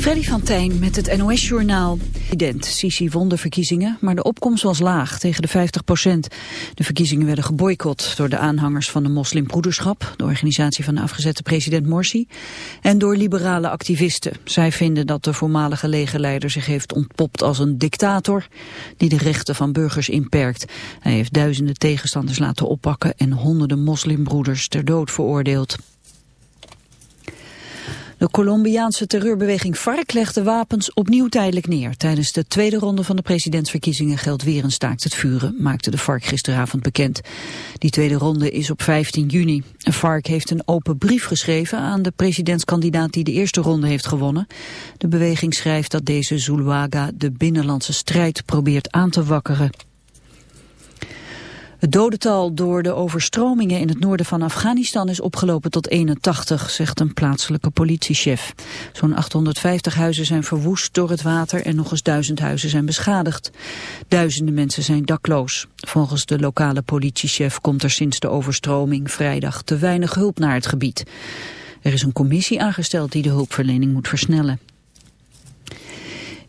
Freddy van met het NOS-journaal. President Sisi won de verkiezingen, maar de opkomst was laag, tegen de 50 procent. De verkiezingen werden geboycott door de aanhangers van de moslimbroederschap... de organisatie van de afgezette president Morsi... en door liberale activisten. Zij vinden dat de voormalige legerleider zich heeft ontpopt als een dictator... die de rechten van burgers inperkt. Hij heeft duizenden tegenstanders laten oppakken... en honderden moslimbroeders ter dood veroordeeld. De Colombiaanse terreurbeweging FARC legt de wapens opnieuw tijdelijk neer. Tijdens de tweede ronde van de presidentsverkiezingen geldt weer een staakt het vuren, maakte de FARC gisteravond bekend. Die tweede ronde is op 15 juni. FARC heeft een open brief geschreven aan de presidentskandidaat die de eerste ronde heeft gewonnen. De beweging schrijft dat deze Zuluaga de binnenlandse strijd probeert aan te wakkeren. Het dodental door de overstromingen in het noorden van Afghanistan is opgelopen tot 81, zegt een plaatselijke politiechef. Zo'n 850 huizen zijn verwoest door het water en nog eens duizend huizen zijn beschadigd. Duizenden mensen zijn dakloos. Volgens de lokale politiechef komt er sinds de overstroming vrijdag te weinig hulp naar het gebied. Er is een commissie aangesteld die de hulpverlening moet versnellen.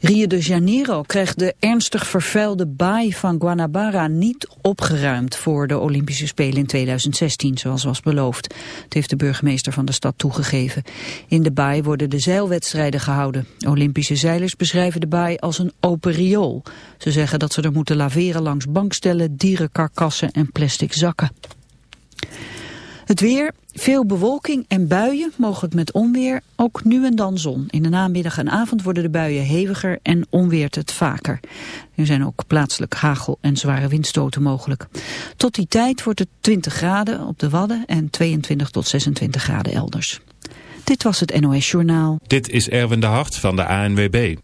Rio de Janeiro krijgt de ernstig vervuilde baai van Guanabara niet opgeruimd voor de Olympische Spelen in 2016, zoals was beloofd. Het heeft de burgemeester van de stad toegegeven. In de baai worden de zeilwedstrijden gehouden. Olympische zeilers beschrijven de baai als een open riool. Ze zeggen dat ze er moeten laveren langs bankstellen, dierenkarkassen en plastic zakken. Het weer, veel bewolking en buien, mogelijk met onweer, ook nu en dan zon. In de namiddag en avond worden de buien heviger en onweert het vaker. Er zijn ook plaatselijk hagel en zware windstoten mogelijk. Tot die tijd wordt het 20 graden op de Wadden en 22 tot 26 graden elders. Dit was het NOS Journaal. Dit is Erwin de Hart van de ANWB.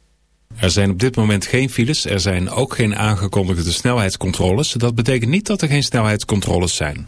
Er zijn op dit moment geen files, er zijn ook geen aangekondigde snelheidscontroles. Dat betekent niet dat er geen snelheidscontroles zijn.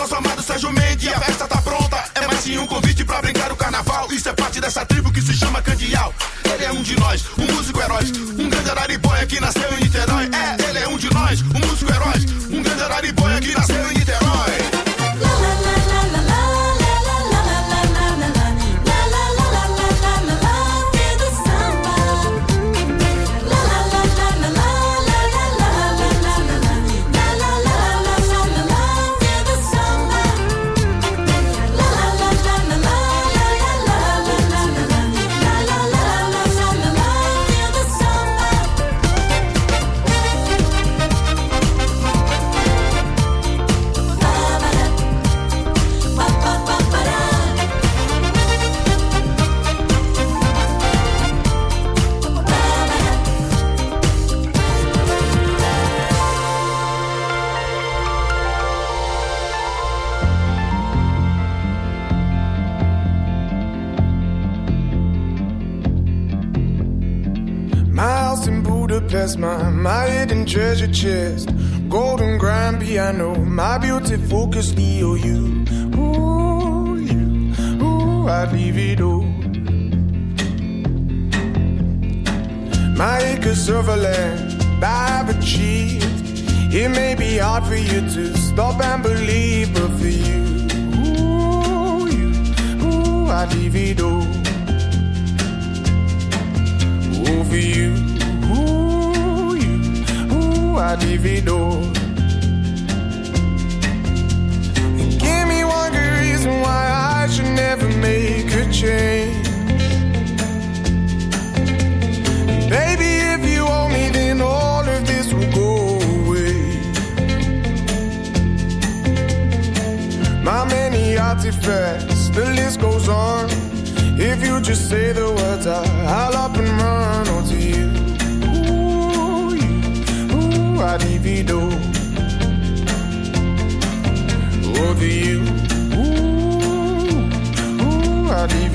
nosso amado Sérgio Mendes. E a festa tá pronta, é mais sim um convite pra brincar o carnaval. Isso é parte dessa tribo que se chama Candial. Ele é um de nós, um músico herói, um grande araribóia que nasceu em grand piano, my beautiful Castillo. You, ooh, you, ooh, I'd leave it all. My acres of land I've achieved. It may be hard for you to stop and believe, but for you, ooh, you, ooh, I'd leave it all. Ooh, for you, ooh, you, ooh, I'd leave it all. Should never make a change. Baby, if you owe me, then all of this will go away. My many artifacts, the list goes on. If you just say the words, I, I'll up and run onto you. Ooh, you, ooh, I'd divido.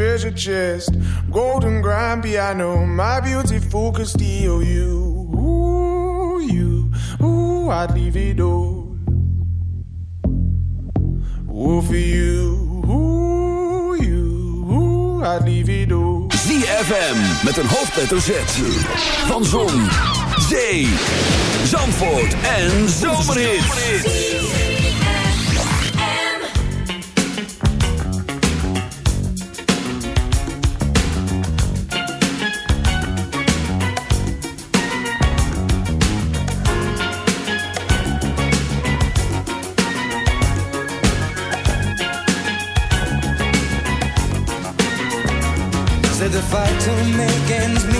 Treasure chest. Golden grand piano, my beautiful Castillo. You, ooh, you, ooh, I'd leave it all. Ooh, for you, ooh, you, ooh, I'd leave it all. ZFM met een hoofdletter Z. Van Zon, Zee, Zandvoort en Zomerhits. Ends meet